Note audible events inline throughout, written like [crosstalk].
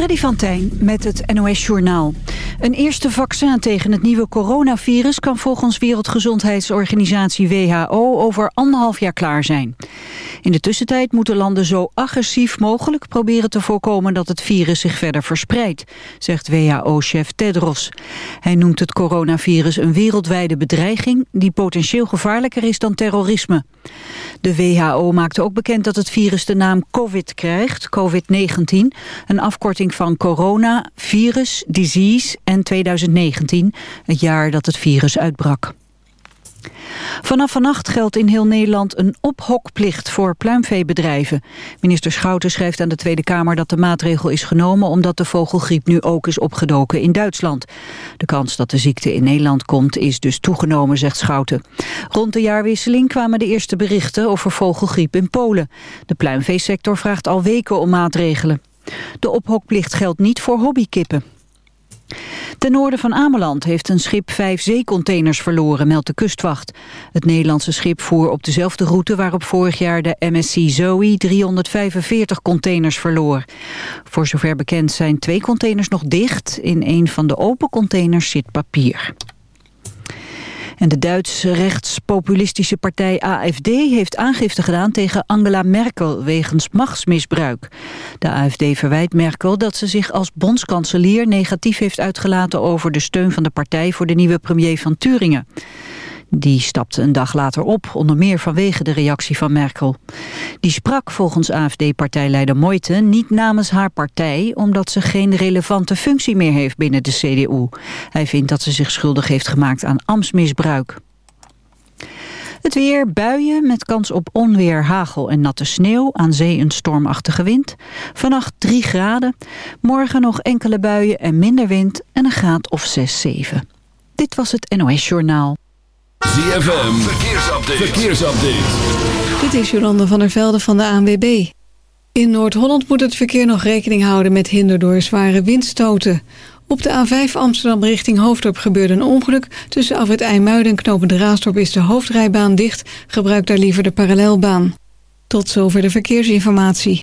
Freddy van Tijn met het NOS-journaal. Een eerste vaccin tegen het nieuwe coronavirus... kan volgens Wereldgezondheidsorganisatie WHO over anderhalf jaar klaar zijn. In de tussentijd moeten landen zo agressief mogelijk proberen te voorkomen... dat het virus zich verder verspreidt, zegt WHO-chef Tedros. Hij noemt het coronavirus een wereldwijde bedreiging... die potentieel gevaarlijker is dan terrorisme. De WHO maakte ook bekend dat het virus de naam COVID krijgt, COVID-19... een afkorting van corona, virus, disease en 2019, het jaar dat het virus uitbrak. Vanaf vannacht geldt in heel Nederland een ophokplicht voor pluimveebedrijven. Minister Schouten schrijft aan de Tweede Kamer dat de maatregel is genomen omdat de vogelgriep nu ook is opgedoken in Duitsland. De kans dat de ziekte in Nederland komt is dus toegenomen, zegt Schouten. Rond de jaarwisseling kwamen de eerste berichten over vogelgriep in Polen. De pluimveesector vraagt al weken om maatregelen. De ophokplicht geldt niet voor hobbykippen. Ten noorden van Ameland heeft een schip vijf zeecontainers verloren, meldt de kustwacht. Het Nederlandse schip voer op dezelfde route waarop vorig jaar de MSC Zoe 345 containers verloor. Voor zover bekend zijn twee containers nog dicht. In een van de open containers zit papier. En de Duitse rechtspopulistische partij AFD heeft aangifte gedaan tegen Angela Merkel wegens machtsmisbruik. De AFD verwijt Merkel dat ze zich als bondskanselier negatief heeft uitgelaten over de steun van de partij voor de nieuwe premier van Turingen. Die stapte een dag later op, onder meer vanwege de reactie van Merkel. Die sprak volgens AFD-partijleider Moiten niet namens haar partij... omdat ze geen relevante functie meer heeft binnen de CDU. Hij vindt dat ze zich schuldig heeft gemaakt aan ambtsmisbruik. Het weer, buien met kans op onweer, hagel en natte sneeuw. Aan zee een stormachtige wind. Vannacht 3 graden. Morgen nog enkele buien en minder wind en een graad of 6, 7. Dit was het NOS Journaal. ZFM, verkeersupdate. verkeersupdate. Dit is Jolande van der Velde van de ANWB. In Noord-Holland moet het verkeer nog rekening houden met hinder door zware windstoten. Op de A5 Amsterdam richting Hoofddorp gebeurde een ongeluk. Tussen Afrit IJmuiden en Knopende Raasdorp is de hoofdrijbaan dicht. Gebruik daar liever de parallelbaan. Tot zover de verkeersinformatie.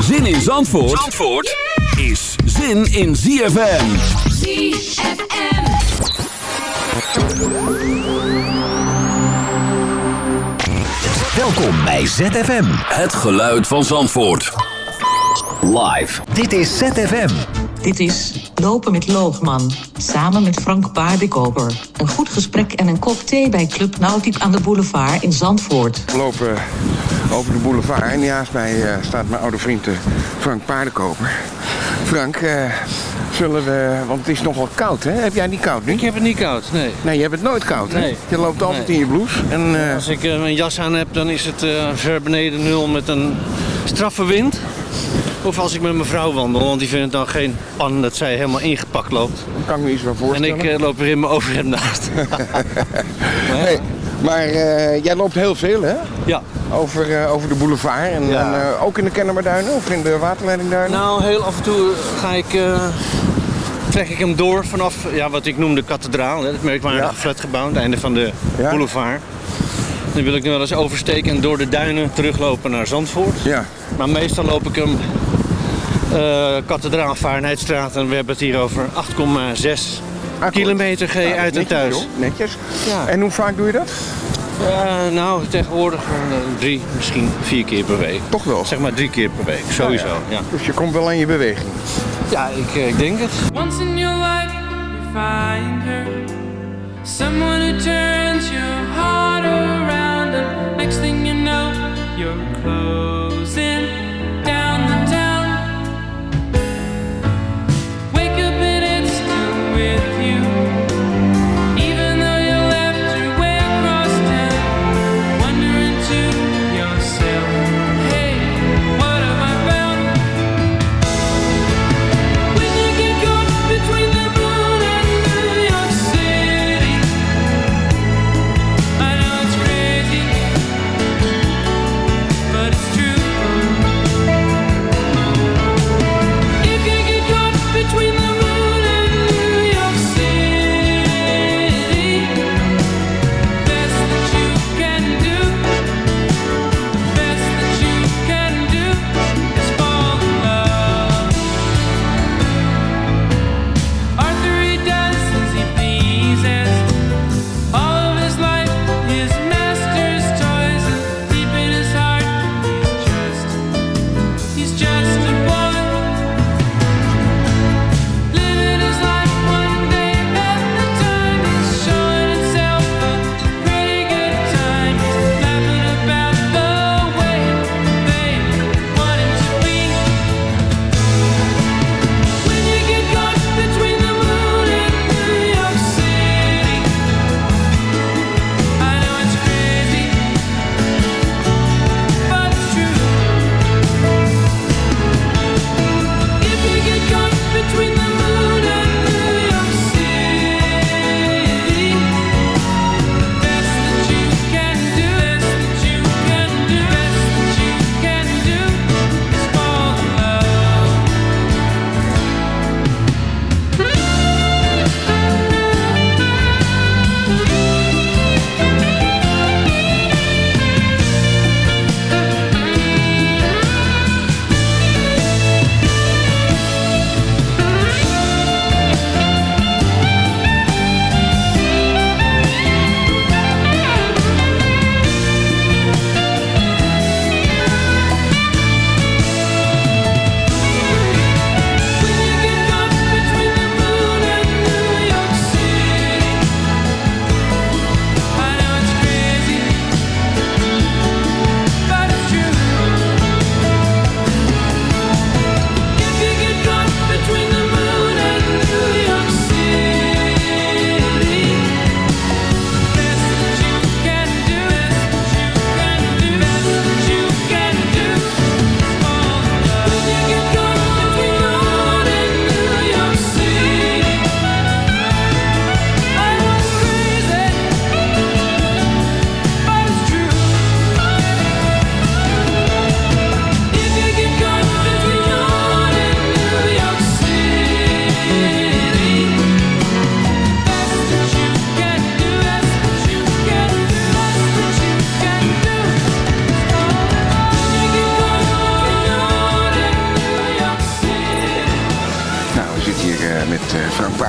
Zin in Zandvoort, Zandvoort is zin in ZFM. ZFM. Welkom bij ZFM. Het geluid van Zandvoort. Live. Dit is ZFM. Dit is Lopen met Loogman, samen met Frank Paardenkoper. Een goed gesprek en een kop thee bij Club Nautiek aan de boulevard in Zandvoort. We lopen over de boulevard en naast mij eh, staat mijn oude vriend eh, Frank Paardenkoper. Frank, eh, zullen we... Want het is nogal koud, hè? Heb jij niet koud nu? Ik heb het niet koud, nee. Nee, je hebt het nooit koud, hè? Nee. Je loopt altijd Nee. in je blouse. En, Als ik mijn jas aan heb, dan is het eh, ver beneden nul met een straffe wind. Of als ik met mijn vrouw wandel, want die vindt het dan geen pan dat zij helemaal ingepakt loopt. kan ik me iets En voorstellen. ik eh, loop er in mijn overhemd naast. [laughs] Nee, maar eh, jij loopt heel veel, hè? Ja. Over, eh, over de boulevard en, Ja. en, eh, ook in de Kennemerduinen of in de waterleidingduinen? Nou, heel af en toe ga ik, trek ik hem door vanaf ja, wat ik noem de kathedraal. Hè, het merkwaardige Ja. flatgebouw, het einde van de Ja. boulevard. Dan wil ik nu wel eens oversteken en door de duinen teruglopen naar Zandvoort. Ja. Maar meestal loop ik hem eh kathedraal en we hebben het hier over 8,6 kilometer G Nou, uit en thuis. joh, netjes. Ja. En hoe vaak doe je dat? Eh, nou, tegenwoordig eh, drie, misschien vier keer per week. Toch wel? Zeg maar drie keer per week, sowieso. Ja, Dus je komt wel aan je beweging. ja ik, ik denk het. Once in your life, you find her. Someone who turns your heart next thing you know, you're closing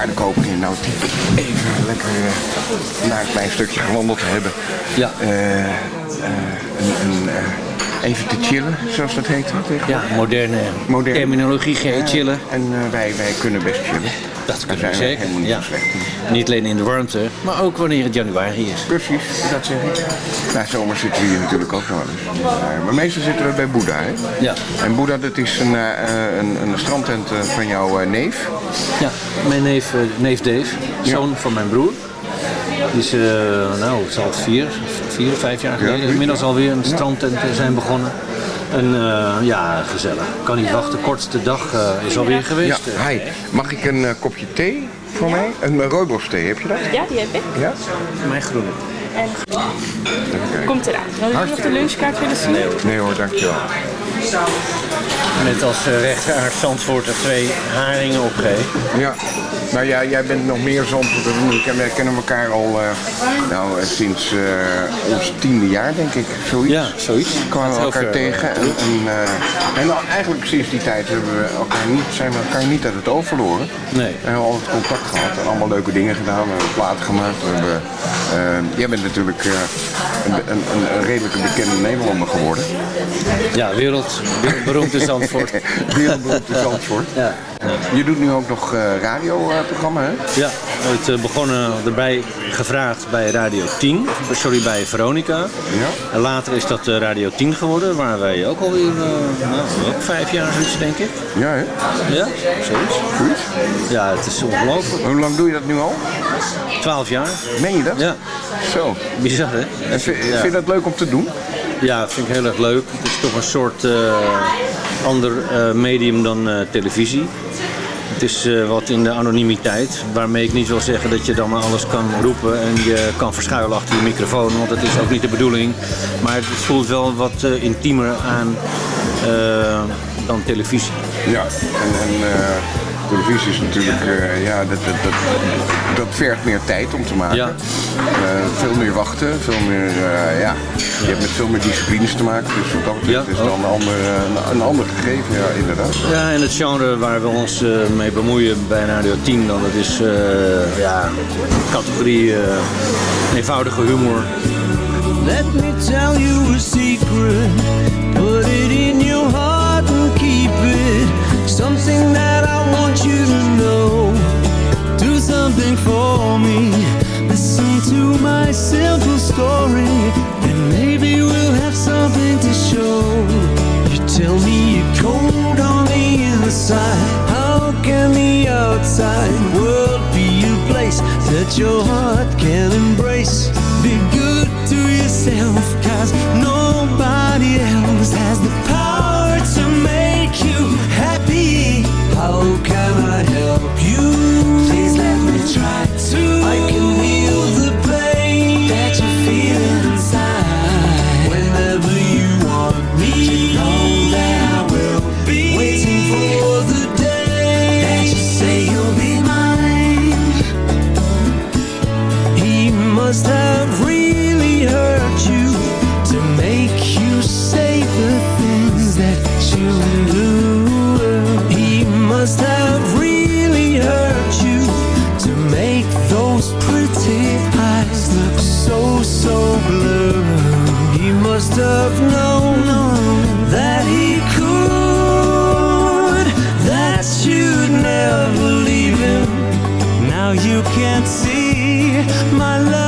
Paardenkoper in Nautiek. Even lekker eh, naar een klein stukje gewandeld te hebben. Ja. Eh, eh, een, even te chillen, zoals dat heet. Ja, moderne Moderne. terminologie, chillen. En wij, wij kunnen best chillen. Dat kunnen we zeker. helemaal niet Ja. Niet alleen in de warmte, maar ook wanneer het januari is. Precies, dat zeg ik. Na zomer zitten we hier natuurlijk ook nog wel eens. Eh, maar meestal zitten we bij Boeddha, hè? Ja. En Boeddha, dat is een, eh, een, een strandtent eh, van jouw eh, neef. Ja, mijn neef, neef Dave, zoon van mijn broer. Die is, eh, nou, het zal het vier, vier of vijf jaar geleden inmiddels alweer een strandtent zijn begonnen. En eh, ja, gezellig. Kan niet wachten. Kortste dag eh, is alweer geweest. Ja, hi. Mag ik een eh, kopje thee voor mij? Een uh, rooibos thee, heb je dat? Ja, die heb ik. Ja? Mijn groene. En komt eraan. Wil je nog de lunchkaart willen zien? Nee hoor, dankjewel. Met als uh, rechter Zandvoort er twee haringen opgeven. Ja, nou ja, jij bent nog meer. En wij kennen elkaar al uh, nou, uh, sinds uh, ons tiende jaar, denk ik. Zoiets. Ja, zoiets. Kwamen we elkaar tegen. En, en, en dan eigenlijk sinds die tijd hebben we elkaar niet, zijn we elkaar niet uit het oog verloren. Nee. We hebben altijd contact gehad en allemaal leuke dingen gedaan. We hebben platen gemaakt. We hebben, jij bent natuurlijk een, een, een, redelijke bekende Nederlander geworden. Ja, wereld, wereldberoemd in Zandvoort. [laughs] wereldberoemd in Zandvoort. Ja. Je doet nu ook nog uh, radioprogramma, hè? Ja, het uh, begonnen erbij gevraagd bij Radio 10, sorry, bij Veronica. Ja. En later is dat uh, Radio 10 geworden, waar wij ook alweer, nou, ook vijf jaar zoiets, denk ik. Ja, hè? Ja, zoiets. Goed. Ja, het is ongelooflijk. Hoe lang doe je dat nu al? Twaalf jaar. Meen je dat? Ja. Zo. Bizar, hè? En vind, ja. vind je dat leuk om te doen? Ja, dat vind ik heel erg leuk. Het is toch een soort ander medium dan televisie. Het is uh, wat in de anonimiteit, waarmee ik niet wil zeggen dat je dan alles kan roepen en je kan verschuilen achter je microfoon, want dat is ook niet de bedoeling. Maar het voelt wel wat intiemer aan dan televisie. Ja, en, en televisie is natuurlijk, ja, dat, dat, dat, dat vergt meer tijd om te maken. Ja. veel meer wachten, veel meer, ja, je hebt met veel meer disciplines te maken, dus wat dat betreft Ja, is het dan een ander, een ander gegeven, ja, inderdaad. Ja, en het genre waar we ons uh, mee bemoeien bij Radio 10, dan, dat is uh, ja, categorie uh, eenvoudige humor. Let me tell you a secret, put it in your heart and keep it. Something that I want you to know. Do something for me. Listen to my simple story, and maybe we'll have something to show. You tell me you're cold on the inside. How can the outside world be a place that your heart can embrace? Be good to yourself, cause How can I must have known that he could, that you'd never leave him. Now you can't see my love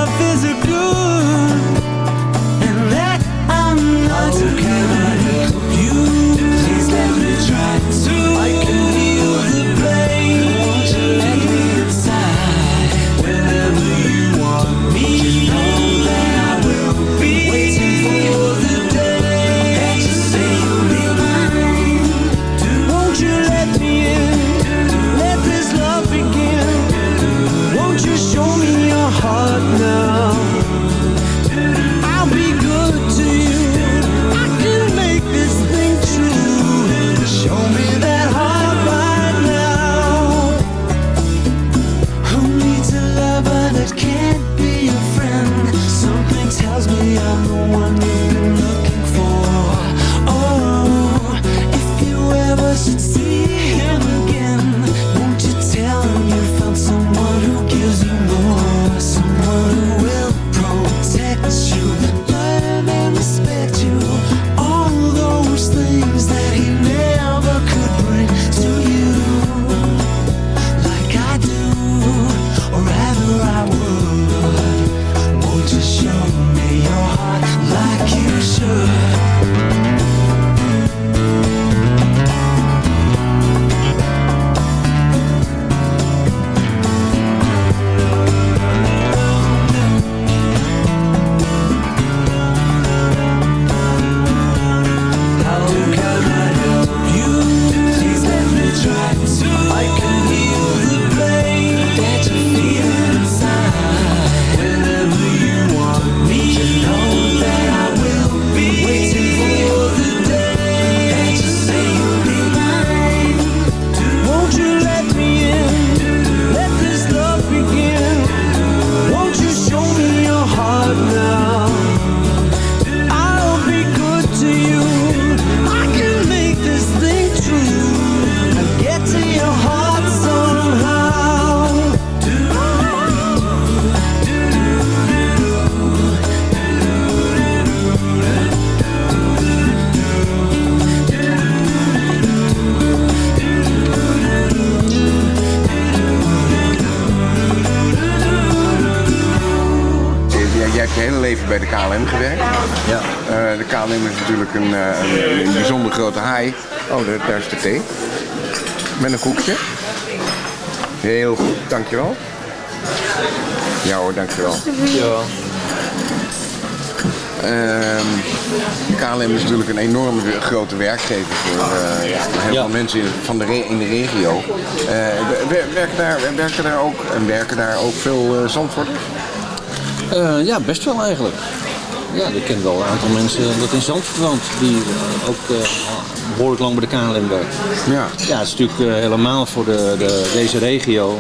mensen in, van de re- in de regio. Eh, wer- werken, daar, werken, daar ook, en werken daar ook veel uh, Zandvoorters? Ja, best wel eigenlijk. Ja, ik ken wel een aantal mensen dat in Zandvoort woont, die ook eh, behoorlijk lang bij de KLM werken. Ja. Ja, het is natuurlijk helemaal voor de, de, deze regio.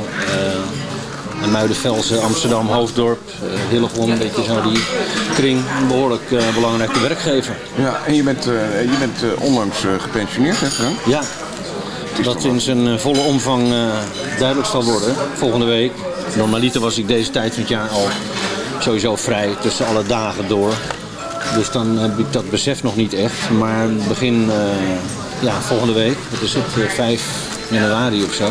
en Muidenvelsen, Amsterdam, Hoofddorp, eh Hillegom, een beetje zo die kring, een behoorlijk eh, belangrijke werkgever. Ja, en je bent, je bent onlangs gepensioneerd, hè Frank? Ja, dat in zijn eh, volle omvang eh, duidelijk zal worden volgende week. Normaliter was ik deze tijd van het jaar al sowieso vrij tussen alle dagen door. Dus dan heb ik dat besef nog niet echt. Maar begin eh, ja, volgende week, dat is het, eh, 5 januari of zo.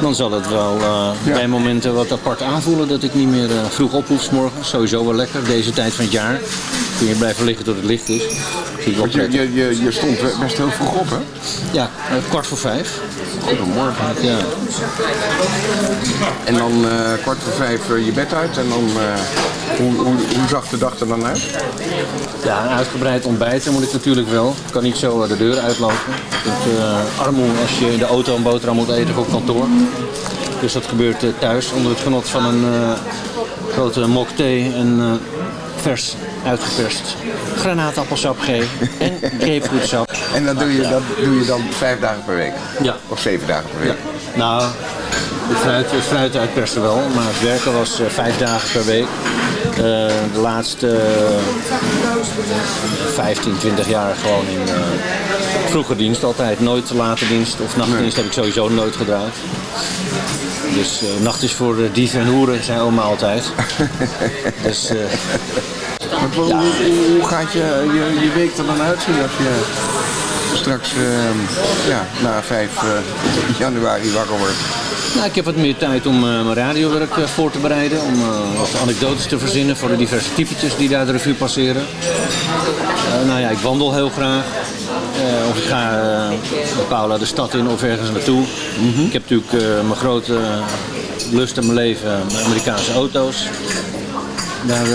Dan zal het wel bij momenten wat apart aanvoelen dat ik niet meer vroeg op hoef 's morgens. Sowieso wel lekker, deze tijd van het jaar. Kun je blijven liggen tot het licht is. Je, je, je, je stond best heel vroeg op, hè? Ja, eh, kwart voor vijf. Goedemorgen. Ja. En dan eh, kwart voor vijf eh, je bed uit en dan... hoe, hoe, hoe zag de dag er dan uit? Ja, een uitgebreid ontbijten moet ik natuurlijk wel. Ik kan niet zo de deur uitlopen. Uh, armoe als je in de auto een boterham moet eten of op kantoor. Dus dat gebeurt thuis onder het genot van een grote mok thee en vers uitgeperst granaatappelsap G en grapefruitsap. En dat doe je, dat doe je dan vijf dagen per week? Ja. Of zeven dagen per week? Nou, het fruit, het fruit uitpersen wel, maar het werken was eh, vijf dagen per week. Eh, de laatste eh, 15, 20 jaar gewoon in eh, vroege dienst altijd. Nooit late dienst of nachtdienst heb ik sowieso nooit gedraaid. Dus nacht is voor dieven en hoeren, zei oma altijd. [laughs] dus Maar hoe, hoe, hoe gaat je, je, je week er dan uitzien als je straks eh, ja, na 5 eh, januari wakker wordt? Nou, ik heb wat meer tijd om eh, mijn radiowerk eh, voor te bereiden. Om wat anekdotes te verzinnen voor de diverse typetjes die daar de revue passeren. Nou ja, ik wandel heel graag. Of ik ga met Paula de stad in of ergens naartoe. Ik heb natuurlijk mijn grote lust in mijn leven, mijn Amerikaanse auto's. Daar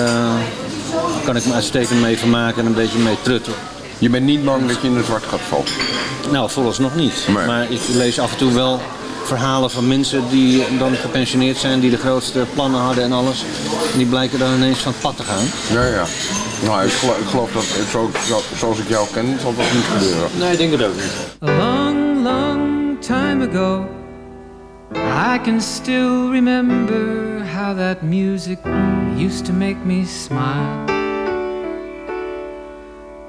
kan ik me uitstekend mee vermaken en een beetje mee trutten. Je bent niet bang dat je in een zwart gat valt? Nou, vooralsnog niet. Maar ik lees af en toe wel verhalen van mensen die dan gepensioneerd zijn, die de grootste plannen hadden en alles. En die blijken dan ineens van het pad te gaan. Ja, ja. Nou, ik geloof, ik geloof dat zo, zo- zoals ik jou ken, zal dat niet gebeuren. Nee, ik denk het ook niet. A long, long time ago, I can still remember how that music used to make me smile.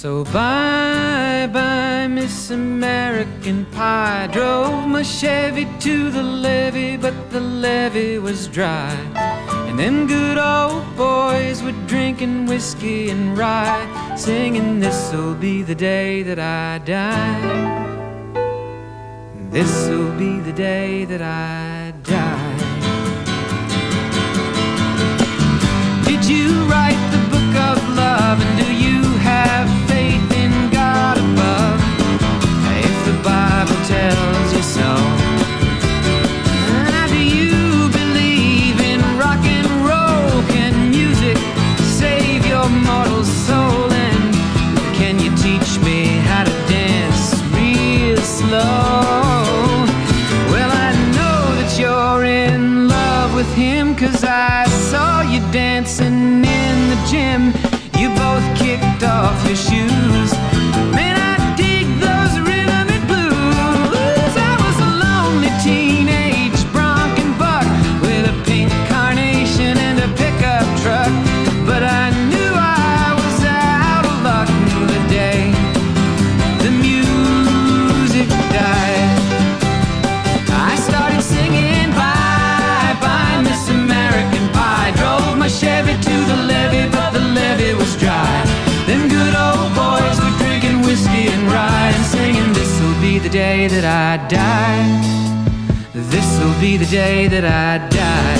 So bye bye, Miss American Pie. Drove my Chevy to the levee, but the levee was dry. And them good old boys were drinking whiskey and rye, singing, This'll be the day that I die. This'll be the day that I day that I die.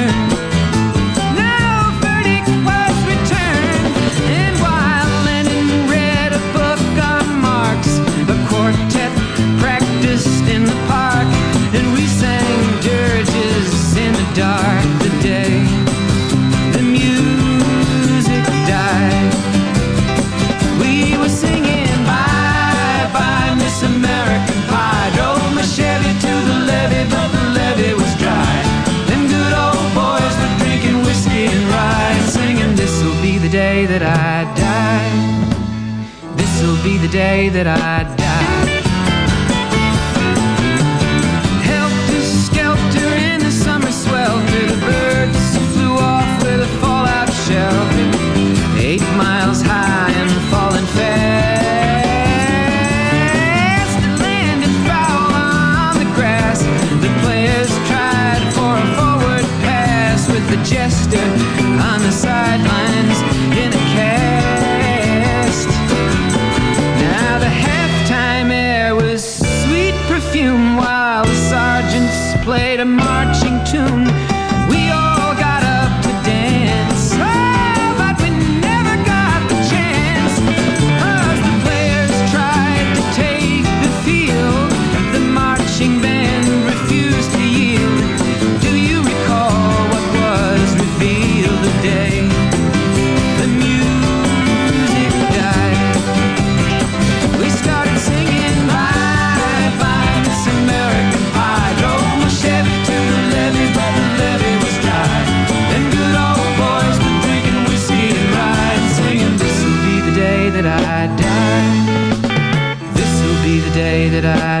that I that I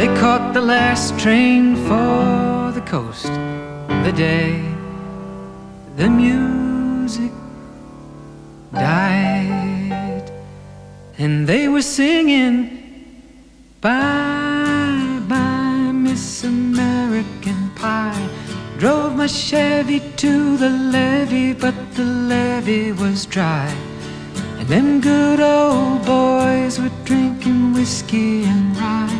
they caught the last train for the coast the day the music died, and they were singing, Bye bye, Miss American Pie. Drove my Chevy to the levee, but the levee was dry. And them good old boys were drinking whiskey and rye,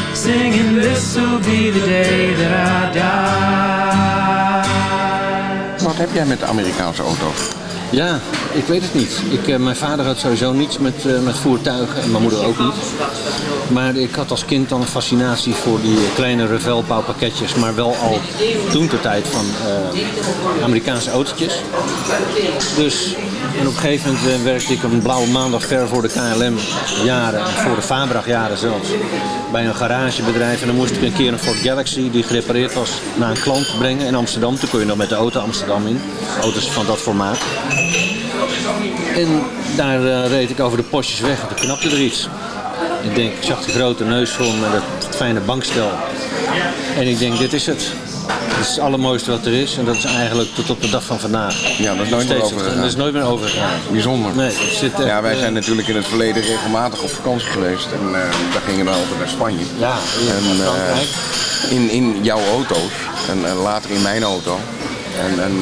singing, This'll be the day that I die. Wat heb jij met de Amerikaanse auto's? Ja, ik weet het niet. Ik, eh, mijn vader had sowieso niets met, eh, met voertuigen en mijn moeder ook niet. Maar ik had als kind dan een fascinatie voor die kleine Revel-pakketjes, maar wel al toen de tijd van eh, Amerikaanse autootjes. Dus en op een gegeven moment eh, werkte ik een blauwe maandag ver voor de KLM jaren, en voor de Fabrag jaren zelfs, bij een garagebedrijf. En dan moest ik een keer een Ford Galaxy die gerepareerd was naar een klant brengen in Amsterdam. Toen kon je nog met de auto Amsterdam in, auto's van dat formaat. En daar eh, reed ik over de postjes weg en toen knapte er iets. Ik denk, ik zag de grote neusvorm met het fijne bankstel. En ik denk, dit is het. Dit is het allermooiste wat er is en dat is eigenlijk tot op de dag van vandaag. Ja, dat is nooit meer overgegaan. Dat is nooit meer overgegaan. Bijzonder. Nee, het zit echt, ja, wij eh, zijn natuurlijk in het verleden regelmatig op vakantie geweest. En eh we gingen dan altijd naar Spanje. Ja, en, Frankrijk. eh, in, in jouw auto's en, later in mijn auto. En, en,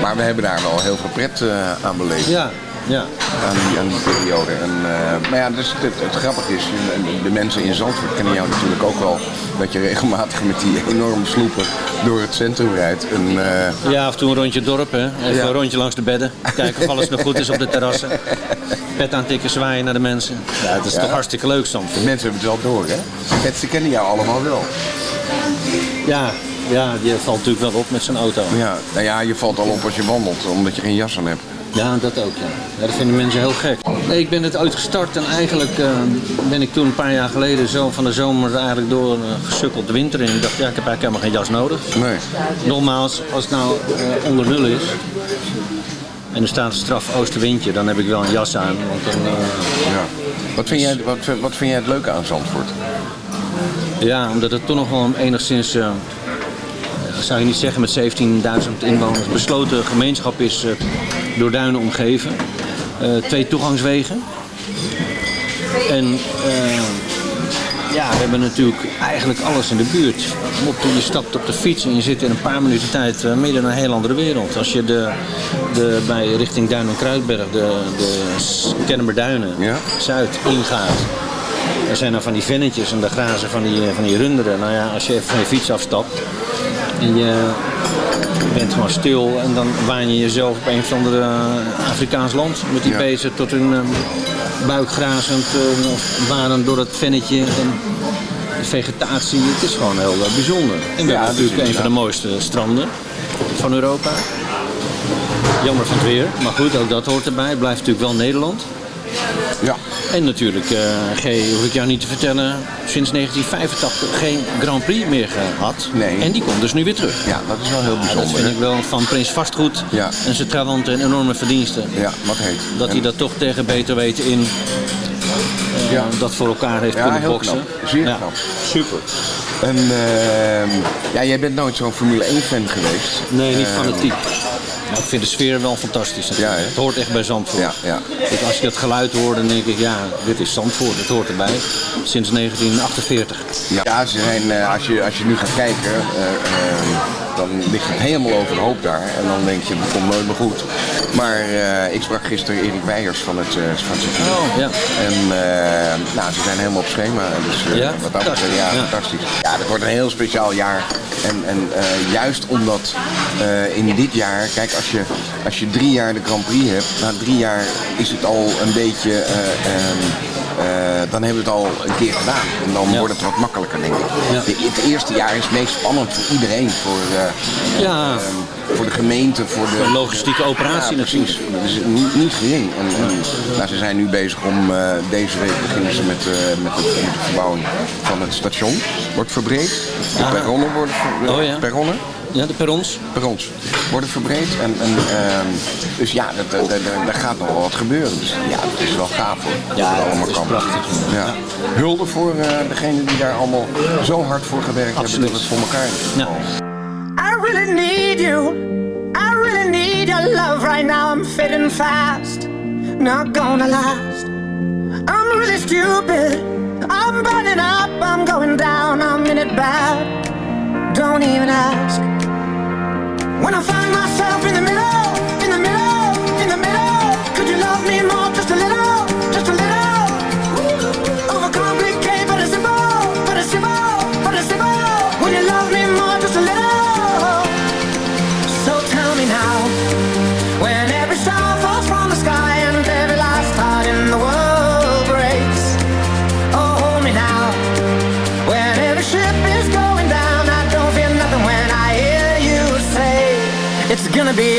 maar we hebben daar wel heel veel pret aan beleefd. Ja, ja. Aan die, aan die periode. En, eh, maar ja, dus het, het grappige is, de mensen in Zandvoort kennen jou natuurlijk ook wel, dat je regelmatig met die enorme sloepen door het centrum rijdt. En, eh, Ja, af en toe een rondje dorp, hè. Even Ja. een rondje langs de bedden. Kijken of alles nog goed is op de terrassen. Pet aantikken, zwaaien naar de mensen. Ja, het is Ja. toch hartstikke leuk soms. De mensen hebben het wel door, hè? Het, ze kennen jou allemaal wel. Ja, ja, je valt natuurlijk wel op met zijn auto. Ja, nou ja, je valt al op als je wandelt, omdat je geen jas aan hebt. Ja, dat ook, ja. ja. Dat vinden mensen heel gek. Nee, ik ben het uitgestart en eigenlijk eh, ben ik toen een paar jaar geleden zo van de zomer eigenlijk door gesukkeld de winter in. Ik dacht, ja, ik heb eigenlijk helemaal geen jas nodig. Nee. Nogmaals, als het nou eh, onder nul is en er staat een straf oostenwindje, dan heb ik wel een jas aan. Want dan, eh, Ja. Wat vind, jij, wat, wat vind jij het leuke aan Zandvoort? Ja, omdat het toch nog wel een enigszins, zou je niet zeggen met 17.000 inwoners, besloten gemeenschap is eh, door duinen omgeven. Eh, twee toegangswegen. En eh, ja, we hebben natuurlijk eigenlijk alles in de buurt. Op, je stapt op de fiets en je zit in een paar minuten tijd midden in een heel andere wereld. Als je de, de, bij richting Duin en Kruidberg, de, de Zuid ingaat. Er zijn dan van die vennetjes en daar grazen van die, van die runderen. Nou ja, als je even van je fiets afstapt en je bent gewoon stil en dan waan je jezelf op een of ander eh, Afrikaans land met die Ja. beesten tot hun eh, buik grazend eh, of waren door het vennetje en de vegetatie. Het is gewoon heel eh, bijzonder. En we Ja, hebben natuurlijk een van de mooiste stranden van Europa. Jammer van het weer, maar goed, ook dat hoort erbij. Het blijft natuurlijk wel Nederland. Ja. En natuurlijk, eh G, hoef ik jou niet te vertellen, sinds 1985 geen Grand Prix meer gehad. Nee. En die komt dus nu weer terug. Ja, dat is wel heel Ja, bijzonder. dat vind hè? ik wel van Prins Vastgoed Ja. en zijn trawanten en enorme verdiensten. Ja, wat heet. Dat hij dat toch tegen beter weten in eh, Ja. dat voor elkaar heeft Ja, kunnen heel boksen. knap. Zeer Ja. knap. Super. En ehm, ja, jij bent nooit zo'n Formule 1 fan geweest. Nee, niet Ehm, fanatiek. Maar ik vind de sfeer wel fantastisch. Ja, het hoort echt bij Zandvoort. Ja, ja. Ik, als je dat geluid hoort, dan denk ik, ja, dit is Zandvoort. Het hoort erbij. Sinds 1948. Ja, ze zijn, eh, als, je, als je nu gaat kijken, eh, ehm, dan ligt het helemaal overhoop daar. En dan denk je, dat komt nooit meer goed. Maar eh, ik sprak gisteren Erik Weijers van het, van het circuit. Oh, ja. En eh, nou, ze zijn helemaal op schema. Dus Ja? wat dat betreft, ja, Ja. fantastisch. Ja, dat wordt een heel speciaal jaar. En, en juist omdat in dit jaar, kijk, als je, als je drie jaar de Grand Prix hebt, na drie jaar is het al een beetje, eh, ehm, eh, dan hebben we het al een keer gedaan. En dan wordt het wat makkelijker, denk ik. De- het eerste jaar is het meest spannend voor iedereen. Voor, eh, Ja. ehm, voor de gemeente, voor de... Een logistieke operatie precies. Dat is niet, niet gering. En, en, nou, ze zijn nu bezig om, eh, deze week beginnen ze met, eh, met, het, met de verbouwing van het station. Wordt verbreed. De Ah. perronnen worden ver- Oh perronnen. Ja, de perrons. Perrons worden verbreed. En, en, ehm, dus ja, dat, dat, dat- daar gaat nog wel wat gebeuren. Dus ja, het is wel gaaf hoor. Ja, dat het allemaal is kan. prachtig. Ja. Hulde voor eh degene die daar allemaal zo hard voor gewerkt hebben dat het voor elkaar is. Ja. I really need you. I really need your love right now. I'm fading fast. Not gonna last. I'm really stupid. I'm burning up. I'm going down. I'm in it bad. Don't even ask. When I find myself in the middle,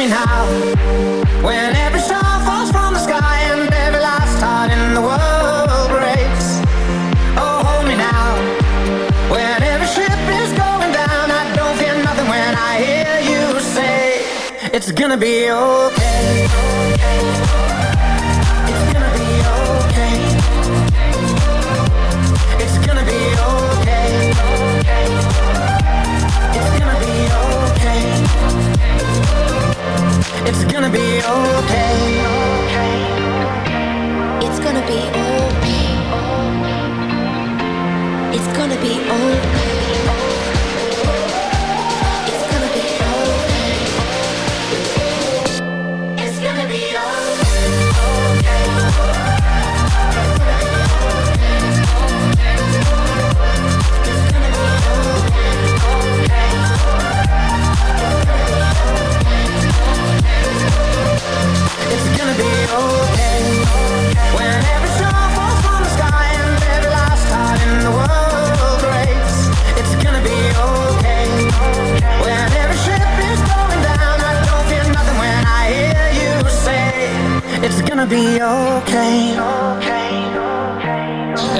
Me now, when every star falls from the sky and every last heart in the world breaks. Oh, hold me now. When every ship is going down, I don't feel nothing when I hear you say it's gonna be okay.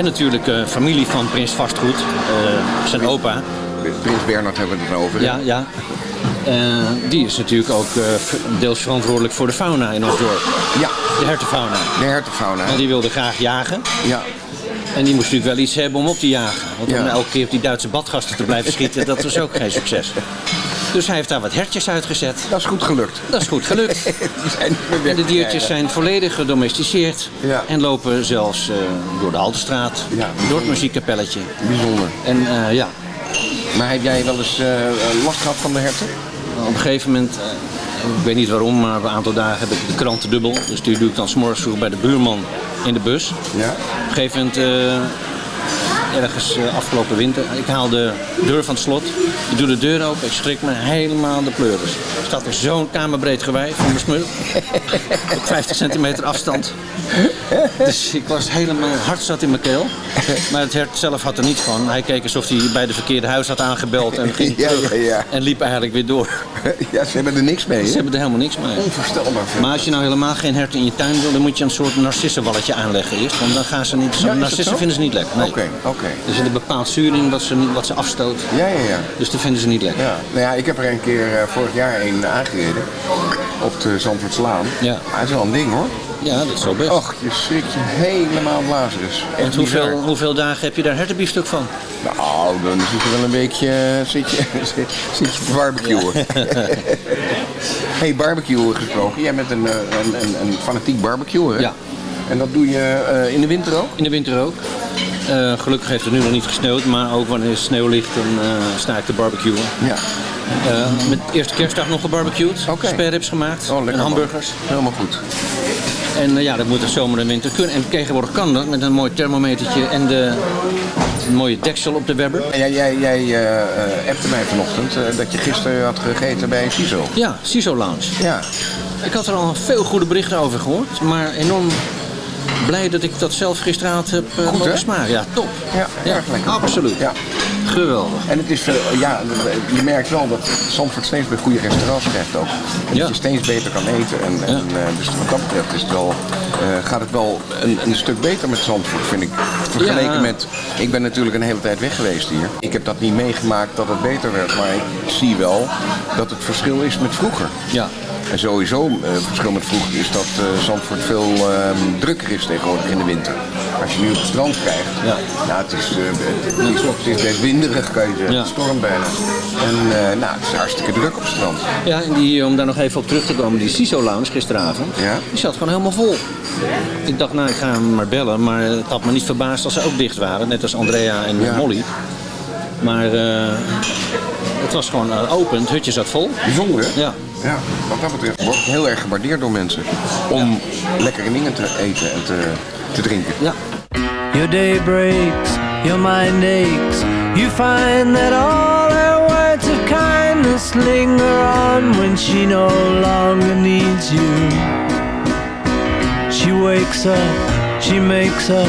En natuurlijk eh, familie van Prins Vastgoed, eh, zijn opa. Prins Bernhard hebben we het over. Ja, ja. Eh, die is natuurlijk ook eh, deels verantwoordelijk voor de fauna in ons dorp. Ja. De hertenfauna. De hertenfauna. Want die wilde graag jagen. Ja. En die moest natuurlijk wel iets hebben om op te jagen. Want om Ja. elke keer op die Duitse badgasten te blijven schieten, dat was ook geen succes. Dus hij heeft daar wat hertjes uitgezet. Dat is goed gelukt. Dat is goed gelukt. [laughs] Die zijn En de diertjes zijn volledig gedomesticeerd. Ja. En lopen zelfs eh, door de Haltestraat, door het muziekkapelletje. Bijzonder. En ja. Maar heb jij wel eens last gehad van de herten? Op een gegeven moment, eh, ik weet niet waarom, maar een aantal dagen heb ik de kranten dubbel. Dus die doe ik dan s'morgens vroeg bij de buurman in de bus. Ja. Op een gegeven moment eh, ergens eh, afgelopen winter. Ik haal de deur van het slot. Ik doe de deur open. Ik schrik me helemaal de pleuris. Er staat er zo'n kamerbreed gewei van mijn smul. Op 50 centimeter afstand. Dus ik was helemaal hard zat in mijn keel. Maar het hert zelf had er niets van. Hij keek alsof hij bij de verkeerde huis had aangebeld en ging Ja, terug. ja, ja. En liep eigenlijk weer door. Ja, ze hebben er niks mee. Ze hebben er helemaal niks mee. Onvoorstelbaar. Maar als je nou helemaal geen herten in je tuin wil, dan moet je een soort narcissenwalletje aanleggen eerst. Want dan gaan ze niet. Narcissen vinden ze niet lekker. Nee. Oké, oké. Er zit een bepaald zuur in wat ze, wat ze afstoot. Ja, ja, ja. Dus dat vinden ze niet lekker. Ja, nou ja, ik heb er een keer eh, vorig jaar een aangereden. Op de Zandvoortslaan. Ja. Maar het is wel een ding hoor. Ja, dat is zo best. Och, je schrikt je helemaal Lazarus. Want hoeveel, hoeveel dagen heb je daar hertenbiefstuk van? Nou, dan zit je wel een beetje zit je, [laughs] zit, zit je te barbecuen. [laughs] hey, barbecuen gesproken. Jij bent een, eh, een, een, een fanatiek barbecuer, hè? Ja. En dat doe je eh, in de winter ook? In de winter ook. Eh, gelukkig heeft het nu nog niet gesneeuwd, maar ook wanneer sneeuw ligt, dan eh, sta ik te barbecuen. Ja. Eh, met eerste kerstdag nog gebarbecued. Oké. Spareribs gemaakt. Oh, lekker en man. hamburgers. Helemaal goed. En ja, dat moet de zomer en winter kunnen. En tegenwoordig kan dat met een mooi thermometertje en de, een mooie deksel op de Webber. En jij, jij, jij eh, appte mij vanochtend dat je gisteren had gegeten bij CISO. Ja, CISO Lounge. Ja. Ik had er al veel goede berichten over gehoord, maar enorm blij dat ik dat zelf gisteravond heb uh, Goed, smaken. Ja, top. Ja, erg lekker. Absoluut. Ja. Geweldig. En het is, eh, ja, je merkt wel dat Zandvoort steeds meer goede restaurants krijgt ook. En Ja. dat je steeds beter kan eten. En, en, eh, dus wat dat betreft is het wel, gaat het wel een, een stuk beter met Zandvoort, vind ik. Vergeleken Ja. met, ik ben natuurlijk een hele tijd weg geweest hier. Ik heb dat niet meegemaakt dat het beter werd, maar ik zie wel dat het verschil is met vroeger. Ja. En sowieso, eh, verschil met vroeger is dat eh, Zandvoort veel ehm, drukker is tegenwoordig in de winter. Als je nu op het strand krijgt, Ja. nou, het, is, eh, het, is, het is best winderig, kan je zeggen. Ja. Het stormt bijna. En nou, het is hartstikke druk op het strand. Ja, en die, om daar nog even op terug te komen, die CISO Lounge gisteravond, Ja. die zat gewoon helemaal vol. Ik dacht, nou, ik ga hem maar bellen, maar het had me niet verbaasd als ze ook dicht waren, net als Andrea en Ja. Molly. Maar het was gewoon open, het hutje zat vol. Bijzonder, hè? Ja. Ja, wat dat betreft wordt het heel erg gewaardeerd door mensen. Om lekkere dingen te eten en te, te drinken. Ja. Your day breaks, your mind aches. You find that all her words of kindness linger on when she no longer needs you. She wakes up, she makes up,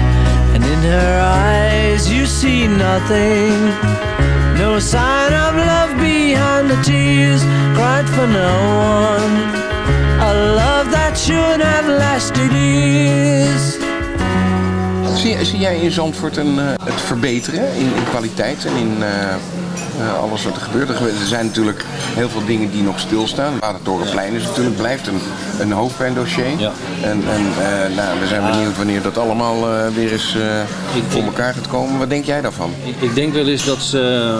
in her eyes you see nothing. No sign of love behind the tears cried for no one. A love that should have lasted years. Zie, zie jij in Zandvoort een, eh, het verbeteren in, in kwaliteit en in eh, alles wat er gebeurt? Er, zijn natuurlijk heel veel dingen die nog stilstaan. Watertorenplein is natuurlijk, blijft een, een hoofdpijndossier. Ja. En, en eh, nou, we zijn benieuwd wanneer dat allemaal eh, weer eens eh, voor elkaar gaat komen. Wat denk jij daarvan? Ik, ik denk wel eens dat ze.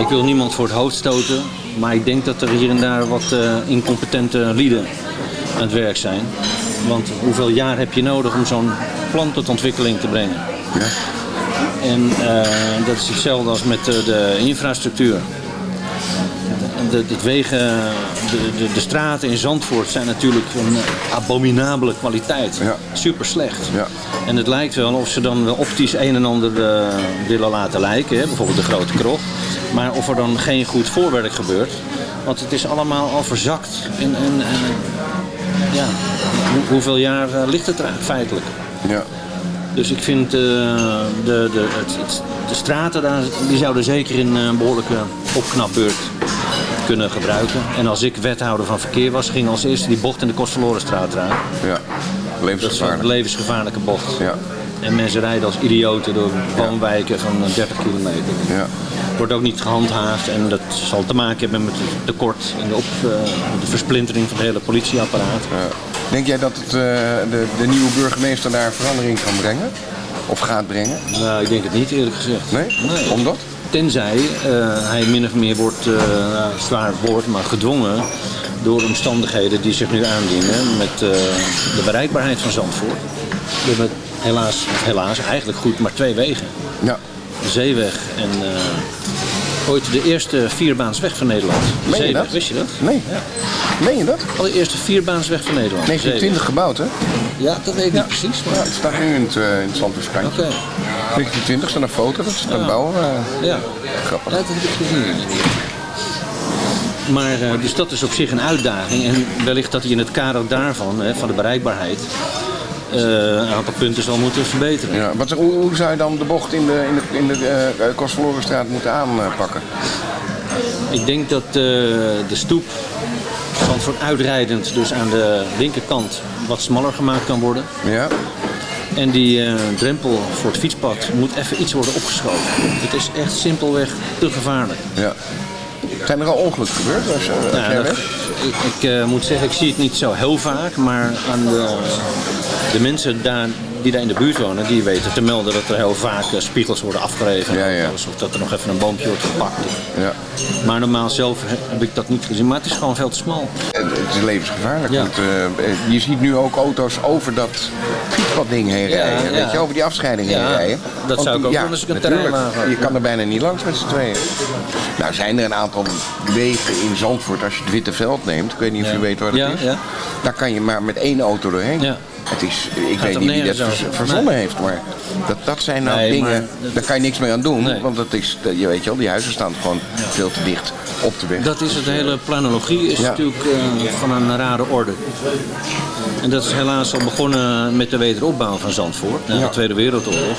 Ik wil niemand voor het hoofd stoten. Maar ik denk dat er hier en daar wat eh, incompetente lieden aan het werk zijn. Want hoeveel jaar heb je nodig om zo'n plan tot ontwikkeling te brengen? Ja. En eh, dat is hetzelfde als met eh, de infrastructuur. de, het wegen, de, de, de straten in Zandvoort zijn natuurlijk van abominabele kwaliteit. Super slecht. En het lijkt wel of ze dan wel optisch een en ander eh, willen laten lijken. Hè? Bijvoorbeeld de grote krocht. Maar of er dan geen goed voorwerk gebeurt. Want het is allemaal al verzakt. En, en, en ja, hoe- hoeveel jaar ligt het er feitelijk? Ja. Dus ik vind eh, de, de, het, het- de straten daar, die zouden zeker in eh, een behoorlijke opknapbeurt kunnen gebruiken. En als ik wethouder van verkeer was, ging als eerste die bocht in de Kostverlorenstraat eraan. Ja, Dat is een levensgevaarlijke bocht. Ja. En mensen rijden als idioten door woonwijken van eh, 30 kilometer. Ja. Wordt ook niet gehandhaafd en dat zal te maken hebben met het tekort en de, op, eh, de versplintering van het hele politieapparaat. Denk jij dat het, eh, de, de nieuwe burgemeester daar verandering kan brengen? Of gaat brengen? Nou, ik denk het niet eerlijk gezegd. Nee? Omdat? Tenzij eh, hij min of meer wordt, nou, zwaar woord, maar gedwongen door omstandigheden die zich nu aandienen met de bereikbaarheid van Zandvoort. We hebben helaas, helaas, eigenlijk goed, maar twee wegen. Ja. De zeeweg en ooit de eerste vierbaansweg van Nederland. De Meen je dat? wist je dat? Nee. Ja. Meen je dat? Allereerste vierbaansweg van Nederland. 1920 gebouwd, hè? Ja, dat weet ik niet precies. Maar... Ja, het staat nu in het, eh, in het. Oké. 1920 staat een foto, dat is het bouwen. eh, Ja. Grappig. Ja, dat heb ik gezien. Maar, eh, dus dat is op zich een uitdaging. En wellicht dat hij in het kader daarvan, hè, van de bereikbaarheid, een aantal punten zal moeten verbeteren. Ja, wat, hoe, hoe zou je dan de bocht in de, in de, in de eh, Kostverlorenstraat moeten aanpakken? Ik denk dat eh, de stoep Zandvoort uitrijdend, dus aan de linkerkant, wat smaller gemaakt kan worden. Ja. En die eh, drempel voor het fietspad moet even iets worden opgeschoven. Het is echt simpelweg te gevaarlijk. Ja. Zijn er al ongelukken gebeurd? Als, als Nou, dat- ik ik eh, moet zeggen, ik zie het niet zo heel vaak, maar aan de, de mensen daar, die daar in de buurt wonen, die weten te melden dat er heel vaak eh, spiegels worden afgereven. Alsof dat er nog even een boompje wordt gepakt. Ja. Maar normaal zelf he- heb ik dat niet gezien, maar het is gewoon veel te smal. Het is levensgevaarlijk. Ja. Want, eh, je ziet nu ook auto's over dat fietspadding heen Ja, rijden. ja. Weet je, over die afscheiding heen Ja, rijden. dat Want zou ik ook ja, doen als ik een terrein. Je kan er bijna niet langs met z'n tweeën. Nou zijn er een aantal wegen in Zandvoort. Als je het Witte Veld neemt, ik weet niet of je weet waar dat Ja, is. ja. Daar kan je maar met één auto doorheen. Het is, ik Gaat weet niet wie dat over. verzonnen Nee. heeft, maar dat, dat zijn nou Nee, dingen, daar kan je niks mee aan doen. Want dat is, je weet je wel, die huizen staan gewoon veel te dicht op de weg. Dat is het, de hele planologie is Ja. natuurlijk eh, van een rare orde. En dat is helaas al begonnen met de wederopbouw van Zandvoort, na Ja. de Tweede Wereldoorlog.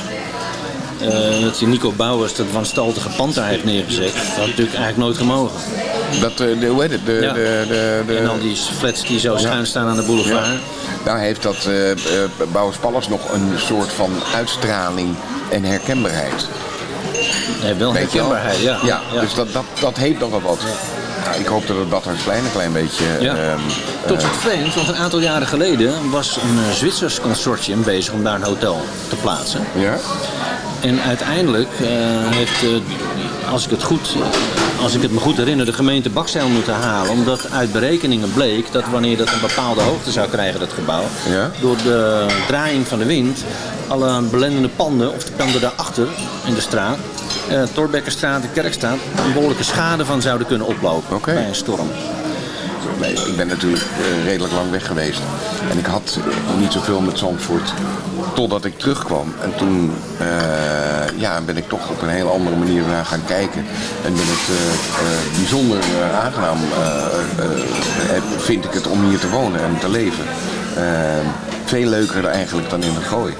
Eh, dat die Nico Bouwers dat wanstaltige pand daar heeft neergezet. Dat had natuurlijk eigenlijk nooit gemogen. Dat, eh, de, hoe heet het? De, Ja. de, de, de, En al die flats die zo schuin staan aan de boulevard. Ja. Nou heeft dat eh, Bouwers Palace nog een soort van uitstraling en herkenbaarheid. Nee, wel Weet je wel? herkenbaarheid, ja. Ja, Ja. dus dat, dat, dat heeft nog wel wat. Nou, ik hoop dat het Badhuisplein een klein beetje... Ja. ehm, Tot eh, het vreemd, want een aantal jaren geleden was een Zwitsers consortium bezig om daar een hotel te plaatsen. Ja. En uiteindelijk heeft, als, ik het goed, als ik het me goed herinner, de gemeente bakzeil moeten halen. Omdat uit berekeningen bleek dat wanneer dat een bepaalde hoogte zou krijgen, dat gebouw. Ja. Door de draaiing van de wind, alle belendende panden, of de panden daarachter in de straat. eh Torbekkerstraat en Kerkstraat, een behoorlijke schade van zouden kunnen oplopen bij een storm. Ik ben natuurlijk eh, redelijk lang weg geweest. En ik had niet zoveel met Zandvoort totdat ik terugkwam. En toen eh, ja, ben ik toch op een heel andere manier naar gaan kijken. En ben het eh, bijzonder aangenaam, vind ik het om hier te wonen en te leven. Veel leuker eigenlijk dan in de gooi.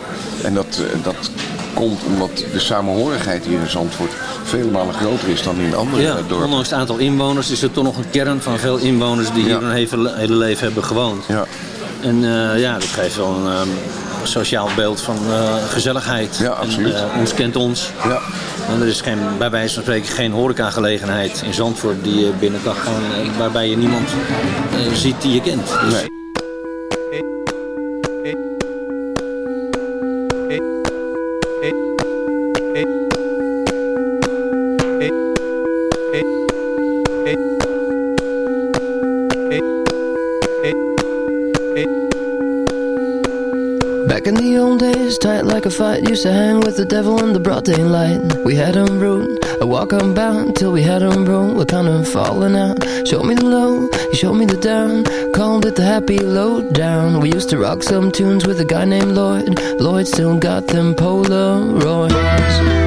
En dat, dat komt omdat de samenhorigheid hier in Zandvoort vele malen groter is dan in andere Ja, dorpen. ondanks het aantal inwoners is er toch nog een kern van veel inwoners die hier hun hele, hele leven hebben gewoond. Ja. En eh, ja, dat geeft wel een ehm, sociaal beeld van eh, gezelligheid. Ja, absoluut. En, eh, ons kent ons. Ja. En er is geen, bij wijze van spreken geen horecagelegenheid in Zandvoort die je binnen kan gaan, waarbij je niemand ziet die je kent. Dus, Back like a fight, used to hang with the devil in the broad daylight. We had him rude, I walk unbound till we had them broke. We're kind of falling out. Show me the low, you showed me the down. Called it the happy low down. We used to rock some tunes with a guy named Lloyd. Lloyd still got them Polaroids.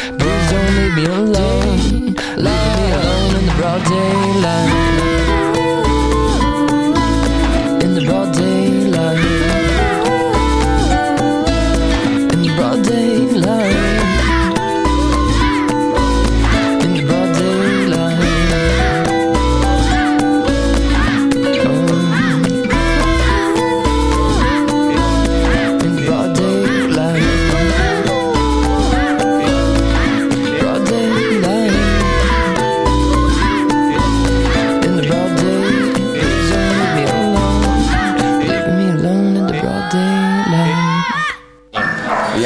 time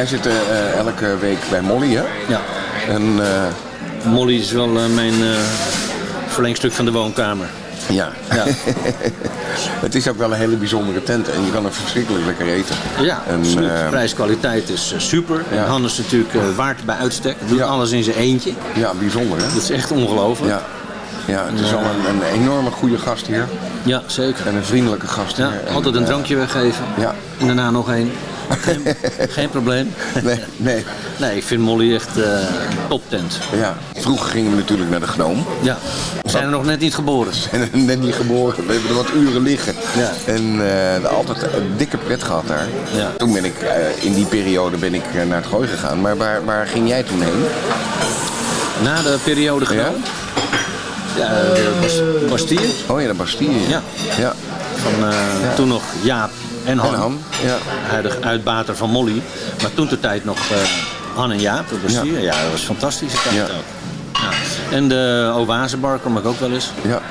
Jij zit eh, elke week bij Molly, hè? Ja. En, eh, Molly is wel eh, mijn verlengstuk van de woonkamer. ja. Ja. [laughs] het is ook wel een hele bijzondere tent en je kan er verschrikkelijk lekker eten. Ja, En, absoluut. Prijs-kwaliteit is super. Ja. Hannes natuurlijk waard bij uitstek. Doet alles in zijn eentje. Ja, bijzonder hè? Dat is echt ongelooflijk. Ja. Ja, het is al een, een enorme goede gast hier. Ja, zeker. En een vriendelijke gast Ja, hier. Altijd een drankje weggeven. Ja. En daarna nog één. Geen, geen probleem. Nee, nee. Nee, ik vind Molly echt eh toptent. Ja. Vroeger gingen we natuurlijk naar de Gnoom. Ja. We zijn er nog net niet geboren. [laughs] En net niet geboren. We hebben er wat uren liggen. Ja. En eh, altijd een dikke pret gehad daar. Ja. Toen ben ik, eh, in die periode ben ik naar het gooi gegaan. Maar waar, waar ging jij toen heen? Na de periode genomen. Ja, Bas- Bastille. Oh ja, de Bastille. Ja. Ja. Van eh, toen nog Jaap en Han. En Han, ja. Huidig uitbater van Molly. Maar toen de tijd nog eh, Han en Jaap, de Bastille. Ja. dat was een fantastische tijd ook. Ja. En de Oasebar kom ik ook wel eens. Ja.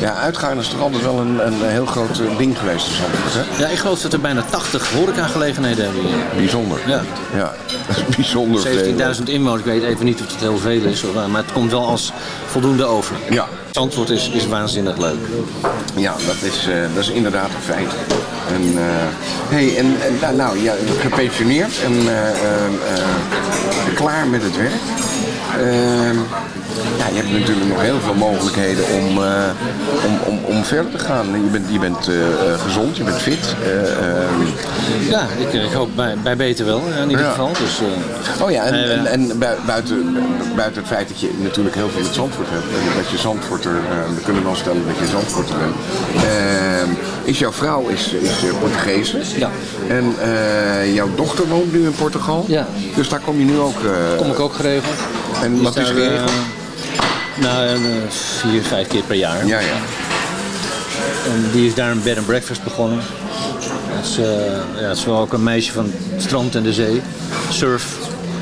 Ja, uitgaan is toch altijd wel een, een heel groot eh, ding geweest in Zandvoort, hè? Ja, ik geloof dat er bijna 80 horecagelegenheden hebben hier. Bijzonder. Ja. Ja, [laughs] dat is bijzonder veel. 17.000 inwoners, ik weet even niet of het heel veel is, maar het komt wel als voldoende over. Ja. Zandvoort is, is waanzinnig leuk. Ja, dat is, eh, dat is inderdaad een feit. En, eh, hey, en, nou, nou, ja, gepensioneerd en eh, eh, klaar met het werk. Ehm, ja, je hebt natuurlijk nog heel veel mogelijkheden om, om, om, om verder te gaan. Je bent, je bent gezond, je bent fit. eh, ehm, Ja, ik, ik hoop bij, bij beter wel in ieder Ja. geval. Dus, Oh ja, en, en, en bui- buiten, buiten het feit dat je natuurlijk heel veel met Zandvoort hebt. En dat je Zandvoorter, we kunnen wel stellen dat je Zandvoorter bent. Ehm, is jouw vrouw is, is eh, Portugese. Ja. En eh, jouw dochter woont nu in Portugal. Ja. Dus daar kom je nu ook... eh, kom ik ook geregeld. En wat is geregeld? nou, vier, vijf keer per jaar. Ja, ja. En die is daar een bed and breakfast begonnen. Dat is, ja, is wel ook een meisje van het strand en de zee. Surf,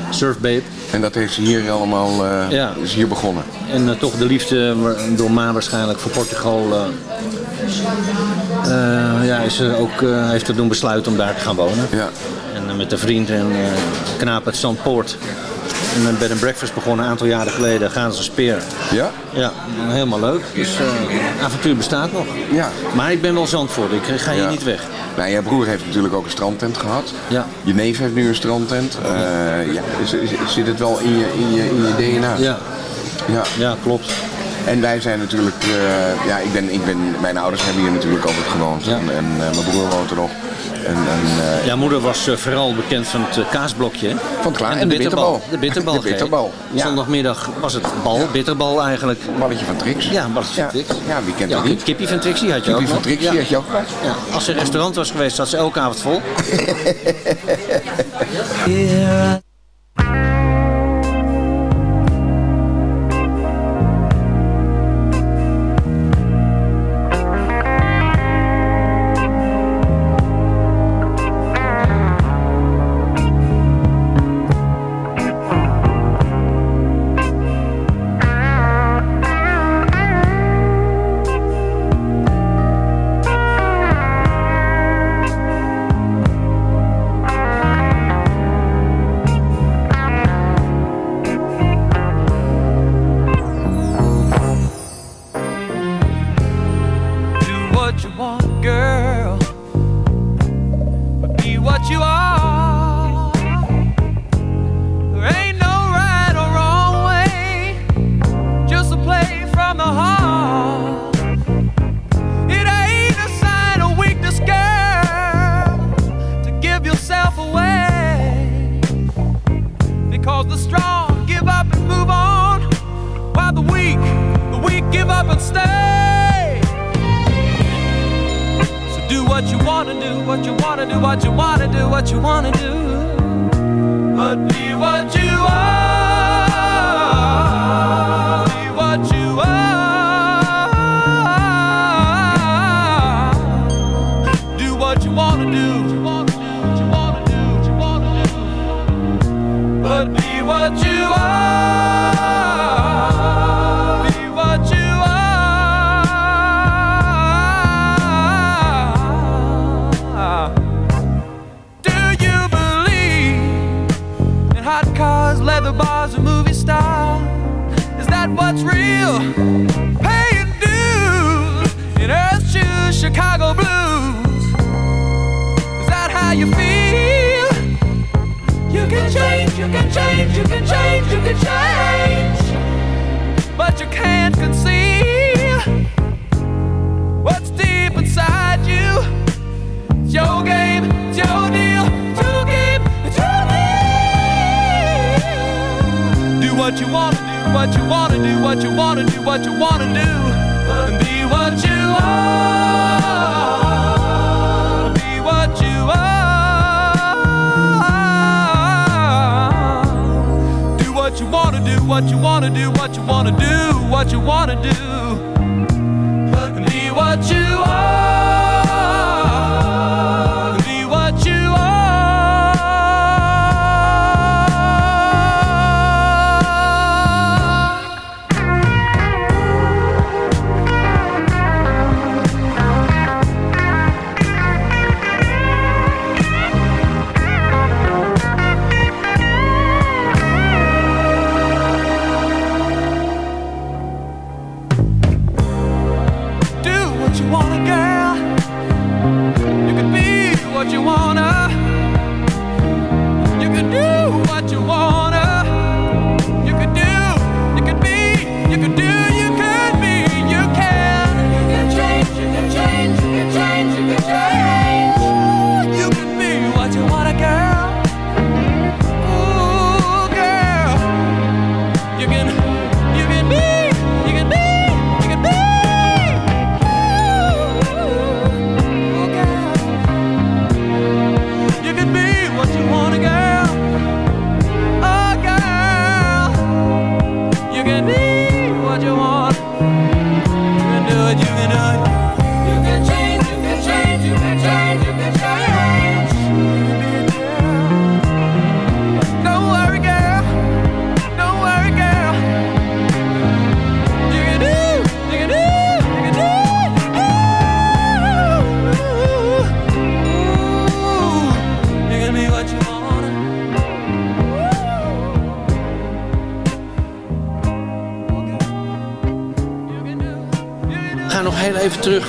Surf Babe. En dat heeft ze hier allemaal Ja. is hier begonnen. En toch de liefde door Ma waarschijnlijk voor Portugal. Eh, ja, is ze ook, eh, heeft er doen besluiten om daar te gaan wonen. Ja. En eh, met een vriend en knaap uit Zandpoort. En een bed and breakfast begonnen een aantal jaren geleden. Gaan ze speer. Ja? Ja, helemaal leuk. Dus eh avontuur bestaat nog. Ja. Maar ik ben wel Zandvoort. Ik ga hier Ja. niet weg. Nou, jouw broer heeft natuurlijk ook een strandtent gehad. Ja. Je neef heeft nu een strandtent. Ja, is- is- zit het wel in je, in je, in je DNA? Ja. Ja. ja, klopt. En wij zijn natuurlijk, eh, ja, ik ben, ik ben, mijn ouders hebben hier natuurlijk altijd gewoond. En, en eh, mijn broer woont er nog. En, en, eh, Ja, moeder was vooral bekend van het kaasblokje. hè? Van het klaar- en en de bitterbal. De bitterbal. [laughs] De bitterbal. Zondagmiddag was het bal, bitterbal eigenlijk. Balletje van Trix. Ja, balletje van Trix. Ja, wie kent Ja, dat niet? Kippie van Trixie had je Kippie ook van. Trixie Ja. had je ook. Ja, als er een restaurant was geweest, zat ze elke avond vol. [laughs]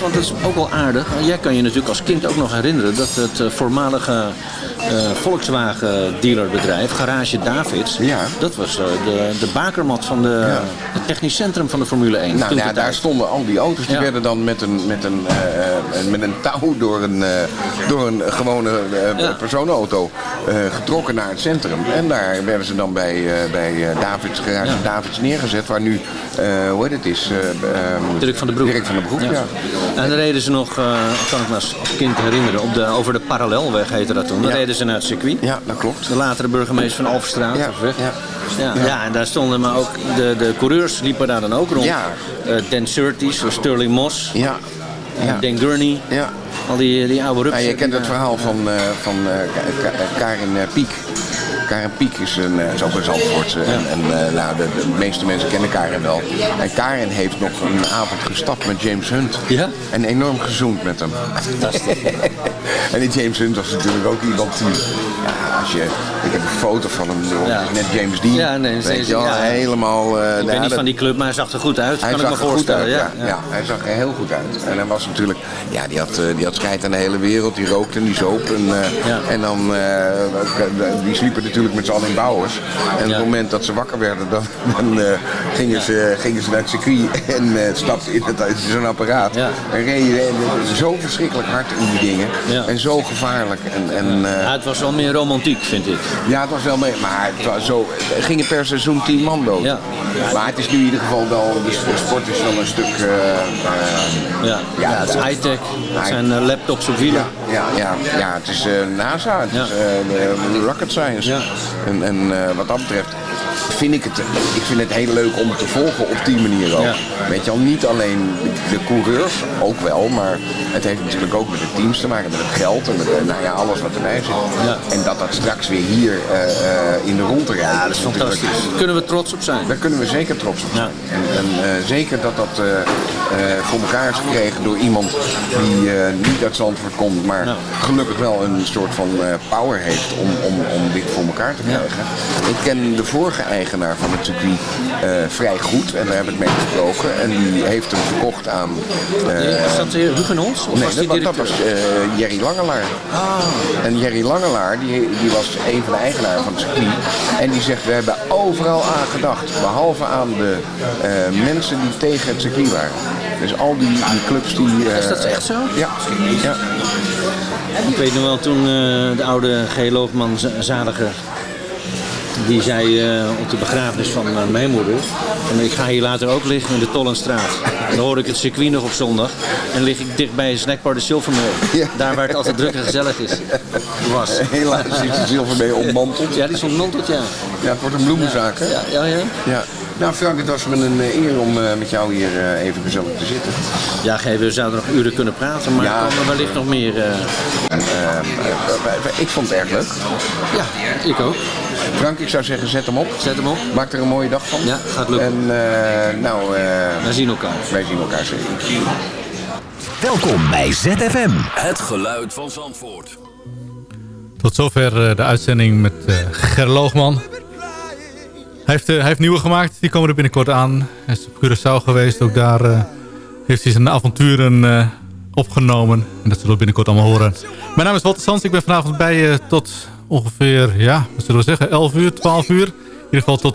want dat is ook wel aardig. Jij kan je natuurlijk als kind ook nog herinneren dat het eh, voormalige eh, Volkswagen dealerbedrijf, Garage Davids, dat was eh, de, de bakermat van de, het technisch centrum van de Formule 1. Nou ja, de daar stonden al die auto's. Die Ja. werden dan met een, met een, eh, met een touw door een, door een gewone personenauto getrokken naar het centrum. En daar werden ze dan bij, bij Davids, garage Davids neergezet. Waar nu, hoe heet het is? eh, ehm, Dirk van den Broek. Dirk van den Broek, ja. En dan reden ze nog, kan ik me als als kind herinneren, op de, over de parallelweg heette dat toen. Dan reden ze naar het circuit. Ja, dat klopt. De latere burgemeester van Alverstraat. Ja, of ja. Ja, Ja. en daar stonden maar ook, de, de coureurs liepen daar dan ook rond. Ja. Eh, Dan Surtees, Sterling Moss, Ja. Ja. Dan Gurney. Ja. Al die, die oude rups. Ja, je kent het verhaal van, eh, van eh, Ka- Ka- Karin Piek. Karin Piek is, een, eh, is ook een Zandvoortse. En, en eh, nou, de, de meeste mensen kennen Karin wel. En Karin heeft nog een avond gestapt met James Hunt. Ja? En enorm gezoend met hem. [laughs] en die James Hunt was natuurlijk ook iemand die... Ja, als je, ik heb een foto van hem, joh, Ja. net James Dean. Ja, nee, Weet je wel, helemaal... eh, Ik nou, ben niet dat- van die club, maar hij zag er goed uit. hij kan zag ik me er goed voorstellen. uit, ja, ja. hij zag er heel goed uit. En hij was natuurlijk, ja, die had, eh, die had scheid aan de hele wereld. Die rookte en die zoop. En, eh, en dan, eh, die sliepen natuurlijk met z'n allen in bouwers. En op het moment dat ze wakker werden, dan, dan gingen, ze, gingen ze naar het circuit en stapten in, in zo'n apparaat. En reden en zo verschrikkelijk hard in die dingen. En zo gevaarlijk. En, en, Ja, het was wel meer romantiek, vind ik. ja, het was wel mee, maar het was zo, er gingen per seizoen tien man dood. Maar het is nu in ieder geval wel, de sp- sport is wel een stuk... eh, Ja, ja, het is high-tech. Het zijn eh, laptops op wielen. ja, ja, ja, het is eh, NASA, het is eh, rocket science. En, en wat dat betreft vind ik het, ik vind het heel leuk om te volgen op die manier ook. Ja. Weet je al, niet alleen de, coureurs, ook wel, maar het heeft natuurlijk ook met de teams te maken, met het geld en met eh, nou ja, alles wat erbij zit. En dat dat straks weer hier eh, eh, in de rond rijdt. Ja, dat is fantastisch. Daar kunnen we trots op zijn. Daar kunnen we zeker trots op zijn. En, en eh, zeker dat dat eh, eh, voor elkaar is gekregen door iemand die eh, niet uit Zandvoort komt, maar gelukkig wel een soort van eh, power heeft om, om, om dit voor elkaar te krijgen. Ik ken de vorige eigenaar van het circuit eh, vrij goed en daar heb ik mee gesproken. En die heeft hem verkocht aan... eh, Is dat uh, Hugenons? Of nee, was die dat, dat was directeur? eh, Jerry Langelaar. En Jerry Langelaar, die, die was een van de eigenaren van het circuit. En die zegt, we hebben overal aan gedacht. Behalve aan de eh, mensen die tegen het circuit waren. Dus al die, die clubs die... eh, Is dat echt zo? Ja. ja. Ik weet nog wel toen eh, de oude G. Zadiger die zei eh, op de begrafenis van eh, mijn moeder en ik ga hier later ook liggen in de Tollenstraat. Dan hoor ik het circuit nog op zondag en lig ik dicht bij Snackbar de Silvermeel. Daar waar het altijd druk en gezellig is. Was. Helaas is de Silvermeel ontmanteld. Ja, die is ontmanteld, ja. Ja, het wordt een bloemenzaak, hè? Ja, ja. ja. Ja. Nou Frank, het was me een eh, eer om eh, met jou hier eh, even gezellig te zitten. Ja, we zouden nog uren kunnen praten, maar Ja. er komen wellicht nog meer. ik vond het erg leuk. Ja, ik ook. Frank, ik zou zeggen, zet hem op. Zet hem op. Maak er een mooie dag van. Ja, gaat lukken. En eh, nou... eh, Wij zien elkaar. Wij zien elkaar zeker. Welkom bij ZFM. Het geluid van Zandvoort. Tot zover de uitzending met eh Ger Loogman. Hij heeft, eh, hij heeft nieuwe gemaakt, die komen er binnenkort aan. Hij is op Curaçao geweest, ook daar eh, heeft hij zijn avonturen eh, opgenomen. En dat zullen we binnenkort allemaal horen. Mijn naam is Walter Sans, ik ben vanavond bij je tot ongeveer, ja, wat zullen we zeggen, 11 uur, 12 uur. In ieder geval tot